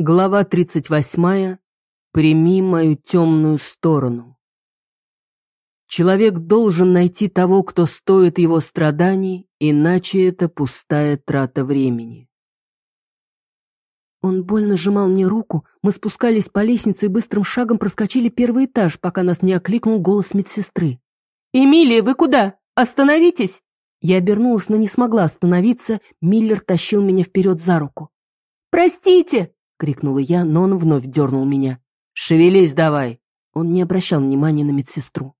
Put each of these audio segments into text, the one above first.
Глава 38. Прими мою темную сторону. Человек должен найти того, кто стоит его страданий, иначе это пустая трата времени. Он больно сжимал мне руку, мы спускались по лестнице и быстрым шагом проскочили первый этаж, пока нас не окликнул голос медсестры. «Эмилия, вы куда? Остановитесь!» Я обернулась, но не смогла остановиться, Миллер тащил меня вперед за руку. «Простите!» — крикнула я, но он вновь дернул меня. «Шевелись давай!» Он не обращал внимания на медсестру.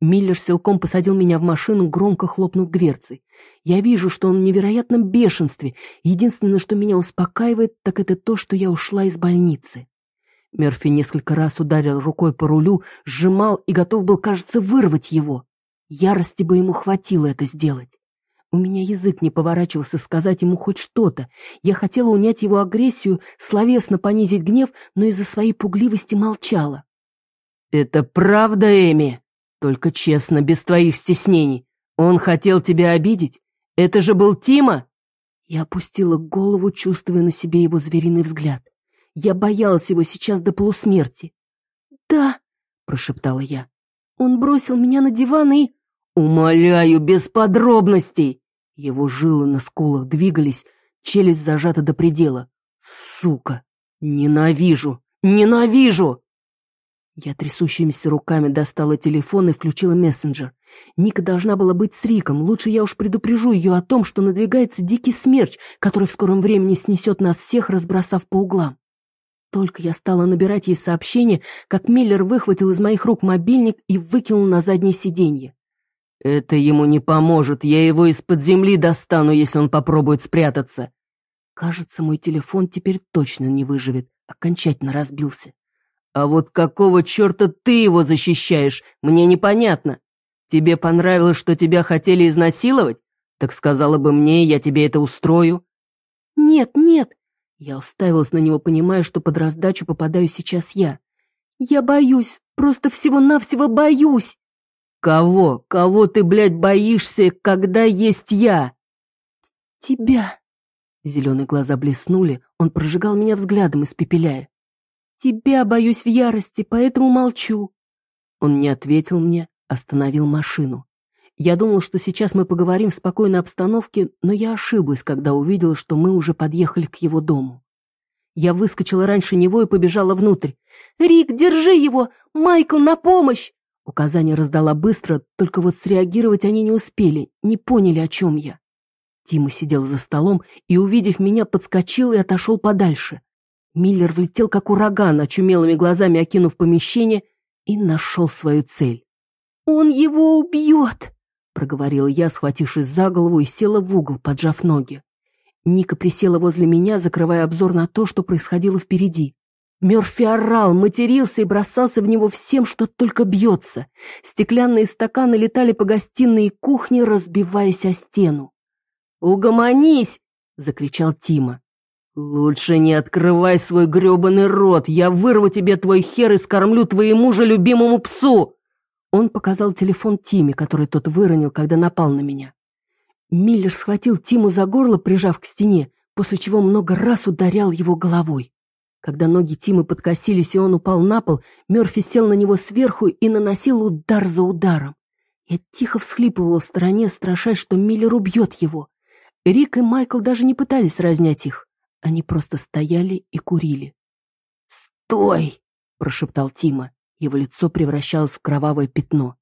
Миллер силком посадил меня в машину, громко хлопнув дверцей. Я вижу, что он в невероятном бешенстве. Единственное, что меня успокаивает, так это то, что я ушла из больницы. Мерфи несколько раз ударил рукой по рулю, сжимал и готов был, кажется, вырвать его. Ярости бы ему хватило это сделать. У меня язык не поворачивался сказать ему хоть что-то. Я хотела унять его агрессию, словесно понизить гнев, но из-за своей пугливости молчала. «Это правда, Эми? Только честно, без твоих стеснений. Он хотел тебя обидеть? Это же был Тима?» Я опустила голову, чувствуя на себе его звериный взгляд. Я боялась его сейчас до полусмерти. «Да», — прошептала я. «Он бросил меня на диван и...» «Умоляю, без подробностей!» Его жилы на скулах двигались, челюсть зажата до предела. Сука! Ненавижу! Ненавижу! Я трясущимися руками достала телефон и включила мессенджер. Ника должна была быть с Риком. Лучше я уж предупрежу ее о том, что надвигается дикий смерч, который в скором времени снесет нас всех, разбросав по углам. Только я стала набирать ей сообщение, как Миллер выхватил из моих рук мобильник и выкинул на заднее сиденье. «Это ему не поможет, я его из-под земли достану, если он попробует спрятаться». Кажется, мой телефон теперь точно не выживет, окончательно разбился. «А вот какого черта ты его защищаешь, мне непонятно. Тебе понравилось, что тебя хотели изнасиловать? Так сказала бы мне, я тебе это устрою». «Нет, нет!» Я уставилась на него, понимая, что под раздачу попадаю сейчас я. «Я боюсь, просто всего-навсего боюсь!» «Кого? Кого ты, блядь, боишься, когда есть я?» «Тебя». Зеленые глаза блеснули, он прожигал меня взглядом, испепеляя. «Тебя боюсь в ярости, поэтому молчу». Он не ответил мне, остановил машину. Я думал, что сейчас мы поговорим в спокойной обстановке, но я ошиблась, когда увидела, что мы уже подъехали к его дому. Я выскочила раньше него и побежала внутрь. «Рик, держи его! Майкл, на помощь!» Указание раздала быстро, только вот среагировать они не успели, не поняли, о чем я. Тима сидел за столом и, увидев меня, подскочил и отошел подальше. Миллер влетел, как ураган, очумелыми глазами окинув помещение, и нашел свою цель. «Он его убьет!» — проговорила я, схватившись за голову и села в угол, поджав ноги. Ника присела возле меня, закрывая обзор на то, что происходило впереди. Мерфи орал, матерился и бросался в него всем, что только бьется. Стеклянные стаканы летали по гостиной и кухне, разбиваясь о стену. «Угомонись!» — закричал Тима. «Лучше не открывай свой гребаный рот, я вырву тебе твой хер и скормлю твоему же любимому псу!» Он показал телефон Тиме, который тот выронил, когда напал на меня. Миллер схватил Тиму за горло, прижав к стене, после чего много раз ударял его головой. Когда ноги Тимы подкосились, и он упал на пол, Мерфи сел на него сверху и наносил удар за ударом. Я тихо всхлипывала в стороне, страшась, что Миллер убьет его. Рик и Майкл даже не пытались разнять их. Они просто стояли и курили. «Стой!» — прошептал Тима. Его лицо превращалось в кровавое пятно.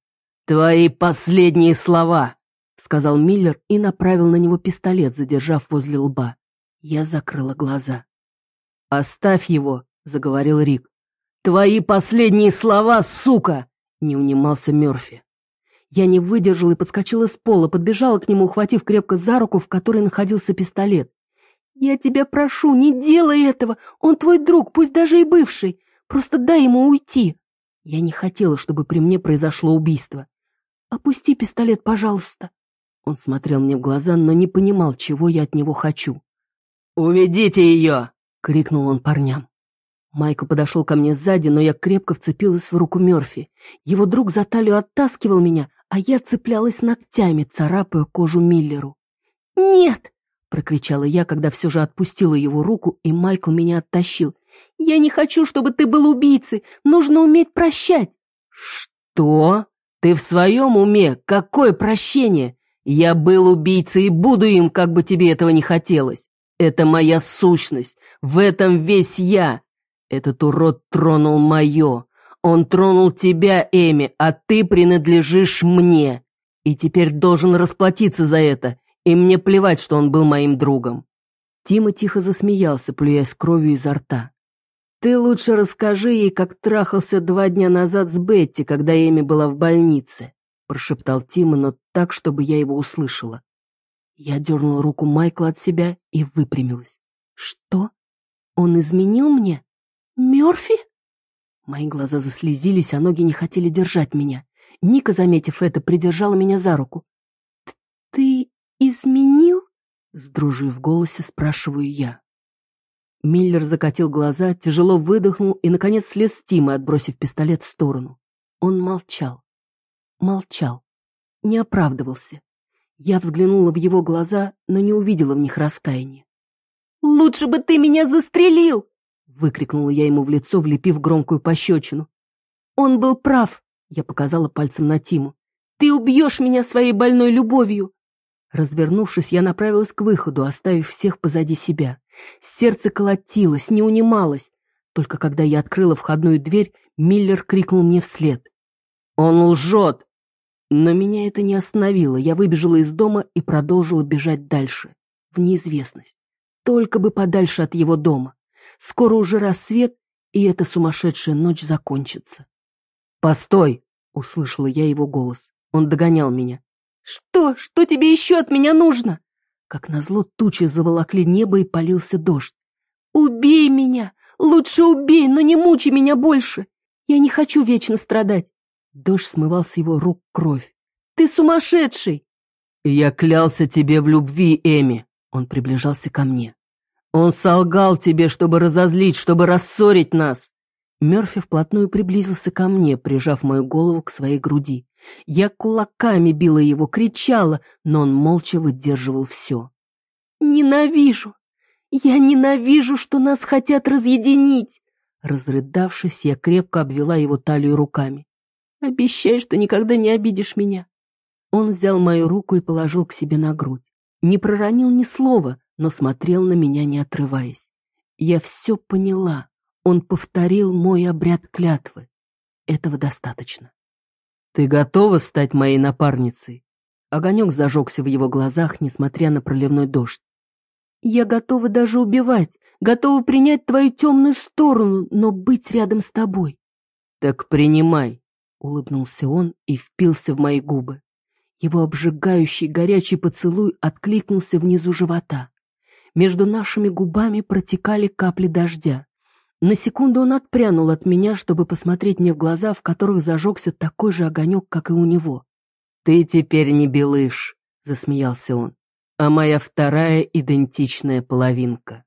«Твои последние слова!» — сказал Миллер и направил на него пистолет, задержав возле лба. Я закрыла глаза. «Оставь его», — заговорил Рик. «Твои последние слова, сука!» — не унимался Мёрфи. Я не выдержала и подскочила с пола, подбежала к нему, ухватив крепко за руку, в которой находился пистолет. «Я тебя прошу, не делай этого! Он твой друг, пусть даже и бывший! Просто дай ему уйти!» Я не хотела, чтобы при мне произошло убийство. «Опусти пистолет, пожалуйста!» Он смотрел мне в глаза, но не понимал, чего я от него хочу. «Уведите ее!» — крикнул он парням. Майкл подошел ко мне сзади, но я крепко вцепилась в руку Мерфи. Его друг за талию оттаскивал меня, а я цеплялась ногтями, царапая кожу Миллеру. «Нет!» прокричала я, когда все же отпустила его руку, и Майкл меня оттащил. «Я не хочу, чтобы ты был убийцей. Нужно уметь прощать». «Что? Ты в своем уме? Какое прощение? Я был убийцей и буду им, как бы тебе этого не хотелось. Это моя сущность. В этом весь я. Этот урод тронул мое. Он тронул тебя, Эми, а ты принадлежишь мне. И теперь должен расплатиться за это. И мне плевать, что он был моим другом. Тима тихо засмеялся, плюясь кровью изо рта. «Ты лучше расскажи ей, как трахался два дня назад с Бетти, когда Эми была в больнице», прошептал Тима, но так, чтобы я его услышала. Я дернула руку Майкла от себя и выпрямилась. «Что? Он изменил мне? Мёрфи?» Мои глаза заслезились, а ноги не хотели держать меня. Ника, заметив это, придержала меня за руку. «Ты изменил?» С дрожью в голосе спрашиваю я. Миллер закатил глаза, тяжело выдохнул и, наконец, слез с Тимы, отбросив пистолет в сторону. Он молчал. Молчал. Не оправдывался. Я взглянула в его глаза, но не увидела в них раскаяния. «Лучше бы ты меня застрелил!» выкрикнула я ему в лицо, влепив громкую пощечину. «Он был прав!» — я показала пальцем на Тиму. «Ты убьешь меня своей больной любовью!» Развернувшись, я направилась к выходу, оставив всех позади себя. Сердце колотилось, не унималось. Только когда я открыла входную дверь, Миллер крикнул мне вслед. «Он лжет!» Но меня это не остановило. Я выбежала из дома и продолжила бежать дальше, в неизвестность. Только бы подальше от его дома. Скоро уже рассвет, и эта сумасшедшая ночь закончится. «Постой!» — услышала я его голос. Он догонял меня. «Что? Что тебе еще от меня нужно?» Как назло, тучи заволокли небо и полился дождь. «Убей меня! Лучше убей, но не мучи меня больше! Я не хочу вечно страдать!» Дождь смывал с его рук кровь. «Ты сумасшедший!» «Я клялся тебе в любви, Эми!» Он приближался ко мне. «Он солгал тебе, чтобы разозлить, чтобы рассорить нас!» Мерфи вплотную приблизился ко мне, прижав мою голову к своей груди. Я кулаками била его, кричала, но он молча выдерживал все. «Ненавижу! Я ненавижу, что нас хотят разъединить!» Разрыдавшись, я крепко обвела его талию руками. «Обещай, что никогда не обидишь меня!» Он взял мою руку и положил к себе на грудь. Не проронил ни слова, но смотрел на меня, не отрываясь. Я все поняла. Он повторил мой обряд клятвы. Этого достаточно. «Ты готова стать моей напарницей?» Огонек зажегся в его глазах, несмотря на проливной дождь. «Я готова даже убивать, готова принять твою темную сторону, но быть рядом с тобой». «Так принимай», — улыбнулся он и впился в мои губы. Его обжигающий горячий поцелуй откликнулся внизу живота. Между нашими губами протекали капли дождя. На секунду он отпрянул от меня, чтобы посмотреть мне в глаза, в которых зажегся такой же огонек, как и у него. «Ты теперь не белыш», — засмеялся он, — «а моя вторая идентичная половинка».